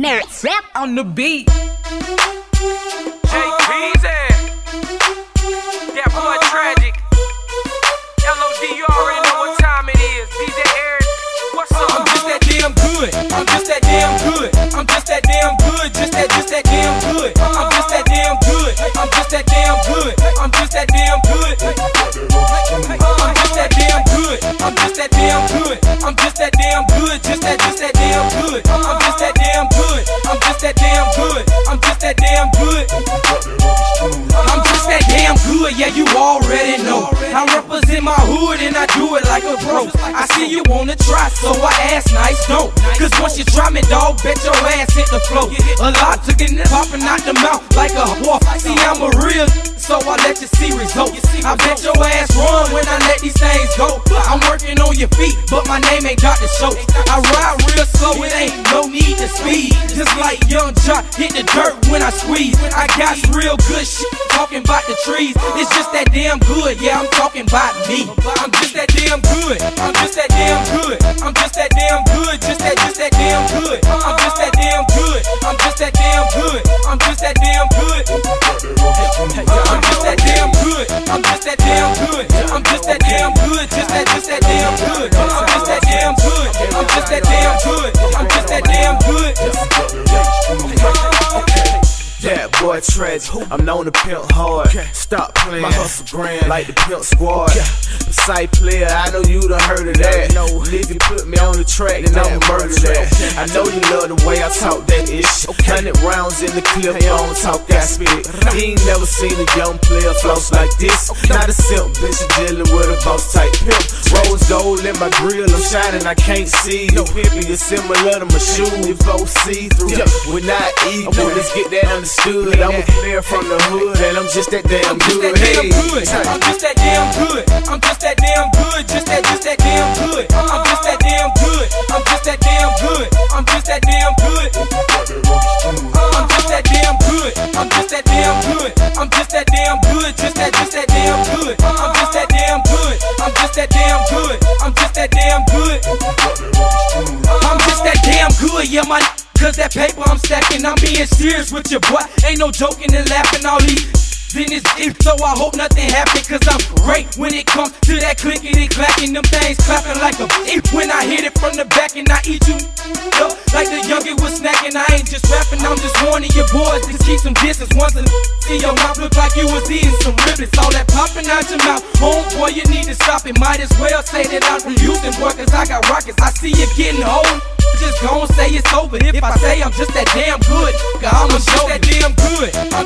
Nerds rap on the beat. My hood and I do it like a pro. I see you wanna try, so I ask nice, don't. Cause once you try me, dog, bet your ass hit the floor. A lot took it popping out the mouth like a wolf. See, I'm a real, so I let you see results. I bet your your feet, but my name ain't Dr. Scholl's. I ride real slow, it ain't no need to speed. Just like Yung Joc, hit the dirt when I squeeze. I got real good shit, talking about the trees. It's just that damn good, yeah, I'm talking about me. I'm just that damn good. I'm just that damn good. I'm just that damn good. Just that, just that damn good. I'm just that damn good. I'm just that damn good. I'm just that damn good. Damn good. Just that, just that damn good. I'm just that damn good. I'm just that damn good. I'm just that damn good. Tragic. I'm known to pimp hard. Stop playing. My hustle grand like the pimp squad. Sight player, I know you done heard of that. Nigga put me on the track, then I'ma murder that. I know you love the way I talk that ish. Hundred rounds in the clip, I don't talk that spit. He ain't never seen a young player floss like this. Not a simp bitch, dealing with a boss type pimp. Rose gold in my grill, I'm shining, I can't see. You pimpy is similar to my shoe. We both see through. We're not equal, let's get that understood. I'm a player from the hood, and I'm just that damn I'm just good. that damn Hey, good. I'm just that damn good. I'm just that damn good. Just that, just that damn good. I'm just that damn good. I'm just that damn good. I'm just that damn good. I'm just that damn good. I'm just that damn good. I'm just that damn good. Just that, just that damn good. I'm just that damn good. I'm just that damn good. I'm just that damn good. I'm just that damn good, yeah, my. Cause that paper I'm stacking, I'm being serious with your boy. Ain't no joking and laughing, all these. Then it's if so. I hope nothing happen Cause I'm great when it comes to that clicking and clacking. Them things clapping like a if When I hit it from the back and I eat you up Like the youngin' was snacking. I ain't just rapping, I'm just warning your boys To keep some distance. Once a see your mouth look like you was eating some riblets All that popping out your mouth. Homeboy, you need to stop it. Might as well say that I'm from Houston, boy Cause I got rockets. I see you getting old. Just gon' say it's over. If I say I'm just that damn good. God, I'ma show that damn good. I'm